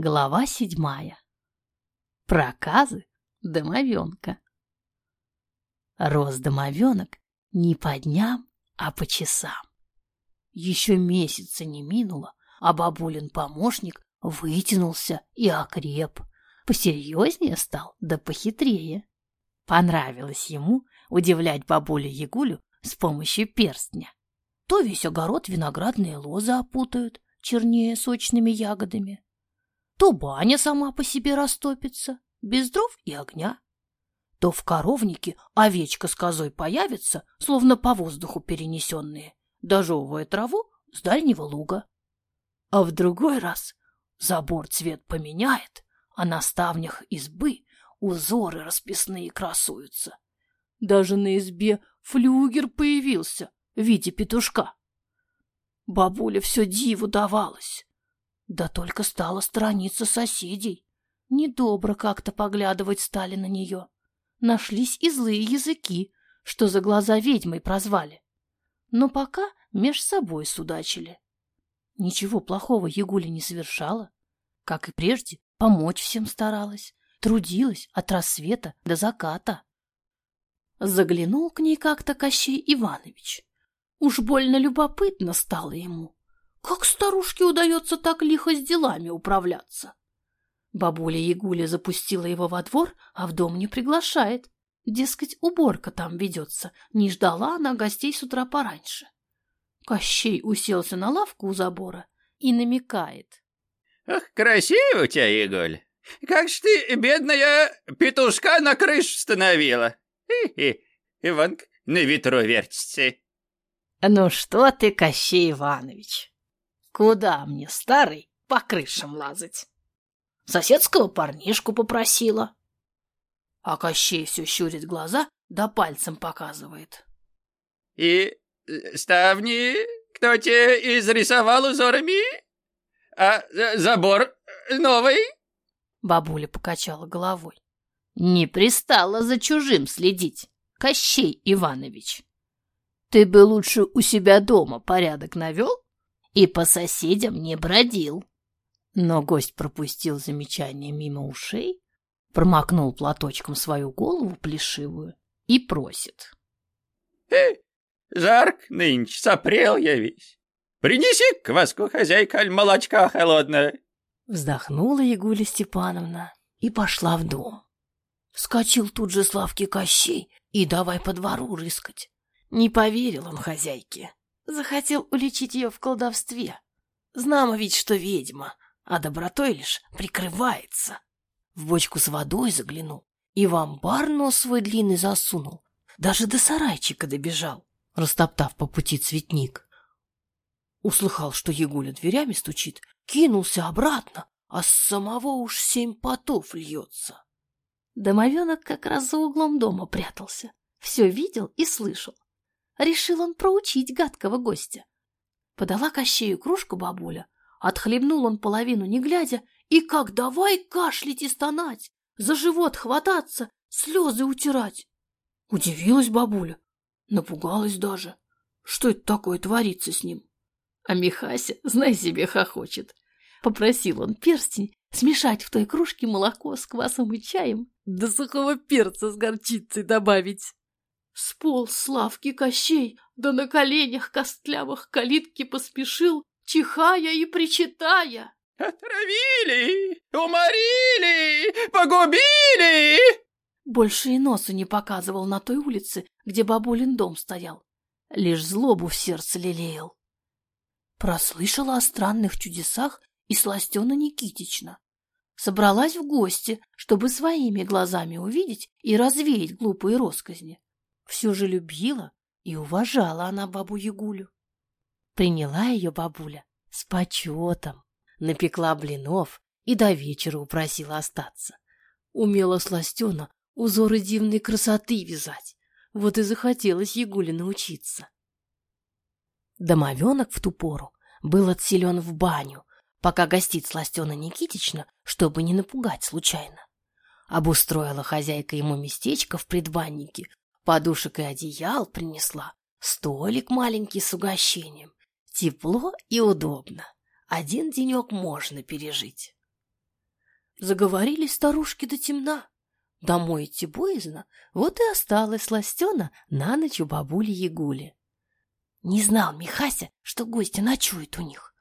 Глава седьмая. Проказы домовенка. Рос домовенок не по дням, а по часам. Еще месяца не минуло, а бабулин помощник вытянулся и окреп. Посерьезнее стал, да похитрее. Понравилось ему удивлять бабулю Ягулю с помощью перстня. То весь огород виноградные лозы опутают, чернее сочными ягодами, то баня сама по себе растопится, без дров и огня. То в коровнике овечка с козой появится, словно по воздуху перенесенные, дожевывая траву с дальнего луга. А в другой раз забор цвет поменяет, а на ставнях избы узоры расписные красуются. Даже на избе флюгер появился в виде петушка. Бабуля все диву давалась. Да только стала сторониться соседей. Недобро как-то поглядывать стали на нее. Нашлись и злые языки, что за глаза ведьмой прозвали. Но пока меж собой судачили. Ничего плохого Ягуля не совершала. Как и прежде, помочь всем старалась. Трудилась от рассвета до заката. Заглянул к ней как-то Кощей Иванович. Уж больно любопытно стало ему. Как старушке удается так лихо с делами управляться? Бабуля Ягуля запустила его во двор, а в дом не приглашает. Дескать, уборка там ведется. Не ждала она гостей с утра пораньше. Кощей уселся на лавку у забора и намекает. — Ах, красиво у тебя, Ягуль! Как ж ты, бедная, петушка на крышу становила! Хи-хи, Иванка на ветру вертится. — Ну что ты, Кощей Иванович, Куда мне, старый, по крышам лазать? Соседского парнишку попросила. А Кощей все щурит глаза, да пальцем показывает. — И э, ставни кто тебе изрисовал узорами? А э, забор новый? Бабуля покачала головой. Не пристала за чужим следить, Кощей Иванович. Ты бы лучше у себя дома порядок навел, и по соседям не бродил. Но гость пропустил замечание мимо ушей, промокнул платочком свою голову плешивую и просит. «Э, жарк нынче, сопрел я весь. Принеси кваску, хозяйка, аль молочка холодное». Вздохнула Ягуля Степановна и пошла в дом. Вскочил тут же Славки Кощей и давай по двору рыскать. Не поверил он хозяйке. Захотел уличить ее в колдовстве. Знамо ведь, что ведьма, а добротой лишь прикрывается. В бочку с водой заглянул и в амбар нос свой длинный засунул. Даже до сарайчика добежал, растоптав по пути цветник. Услыхал, что Егуля дверями стучит, кинулся обратно, а с самого уж семь потов льется. Домовенок как раз за углом дома прятался, все видел и слышал. Решил он проучить гадкого гостя. Подала Кощею кружку бабуля, отхлебнул он половину, не глядя, и как давай кашлять и стонать, за живот хвататься, слезы утирать. Удивилась бабуля, напугалась даже. Что это такое творится с ним? А Михася, знай себе, хохочет. Попросил он перстень смешать в той кружке молоко с квасом и чаем, да сухого перца с горчицей добавить. Сполз с лавки Кощей, да на коленях костлявых калитки поспешил, чихая и причитая. «Отравили! Уморили! Погубили!» Больше и носу не показывал на той улице, где бабулин дом стоял. Лишь злобу в сердце лелеял. Прослышала о странных чудесах и Сластена Никитична. Собралась в гости, чтобы своими глазами увидеть и развеять глупые росказни. Все же любила и уважала она бабу Ягулю. Приняла ее бабуля с почетом, напекла блинов и до вечера упросила остаться. Умела сластена узоры дивной красоты вязать, вот и захотелось Ягуле научиться. Домовенок в ту пору был отселен в баню, пока гостит Сластена Никитична, чтобы не напугать случайно. Обустроила хозяйка ему местечко в предбаннике Подушек и одеял принесла, столик маленький с угощением. Тепло и удобно. Один денек можно пережить. Заговорили старушки до темна. Домой идти боязно, вот и осталась сластена на ночь у бабули Ягули. Не знал Михася, что гости ночуют у них.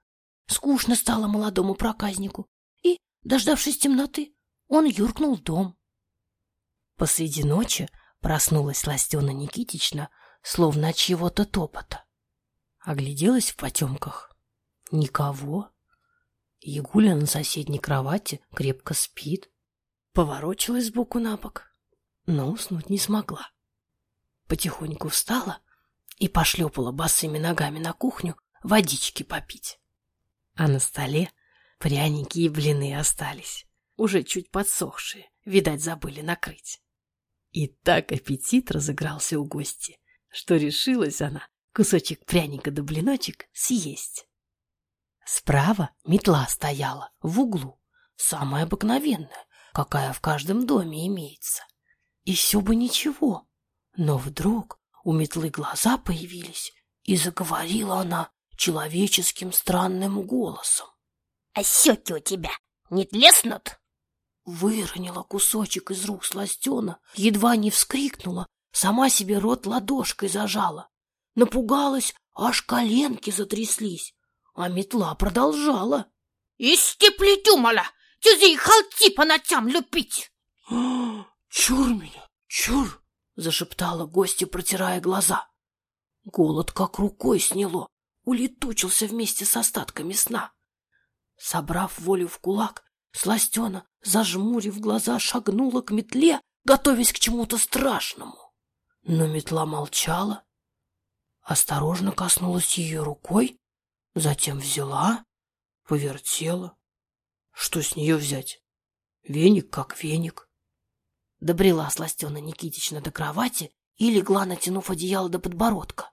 Скучно стало молодому проказнику, и, дождавшись темноты, он юркнул в дом. Посреди ночи проснулась Ластена Никитична, словно от чего-то топота. Огляделась в потемках. Никого. Ягуля на соседней кровати крепко спит. Поворочилась сбоку на бок, но уснуть не смогла. Потихоньку встала и пошлепала босыми ногами на кухню водички попить. А на столе пряники и блины остались, уже чуть подсохшие, видать, забыли накрыть. И так аппетит разыгрался у гости, что решилась она кусочек пряника да блиночек съесть. Справа метла стояла в углу, самая обыкновенная, какая в каждом доме имеется. И все бы ничего, но вдруг у метлы глаза появились, и заговорила она человеческим странным голосом. — А щеки у тебя не тлеснут? Выронила кусочек из рук сластена, едва не вскрикнула, сама себе рот ладошкой зажала. Напугалась, аж коленки затряслись, а метла продолжала. — Исти плетю, мала! Тюзи халти по ночам любить. Чур меня, чур, зашептала гостья, протирая глаза. Голод как рукой сняло, улетучился вместе с остатками сна. Собрав волю в кулак, Сластена, зажмурив глаза, шагнула к метле, готовясь к чему-то страшному. Но метла молчала, осторожно коснулась ее рукой, затем взяла, повертела, что с нее взять? Веник как веник. Добрела Сластена Никитична до кровати и легла, натянув одеяло до подбородка.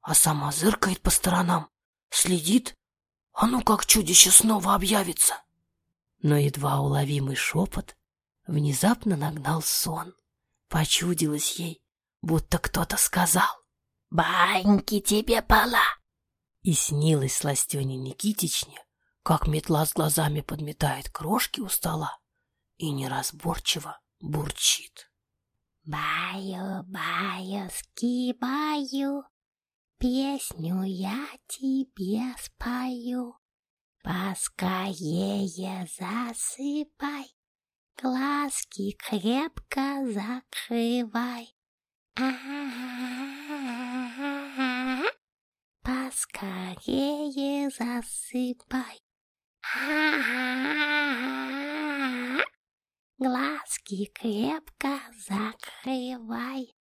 А сама зыркает по сторонам, следит, а ну как чудище снова объявится. Но едва уловимый шепот внезапно нагнал сон. Почудилось ей, будто кто-то сказал «Баньки тебе пола!» И снилось Сластене Никитичне, как метла с глазами подметает крошки у стола и неразборчиво бурчит. Баю, баю, скибаю, песню я тебе спою. Поскорее засыпай, глазки крепко закрывай. А-а-а-а-а. Поскорее засыпай, Глазки крепко закрывай.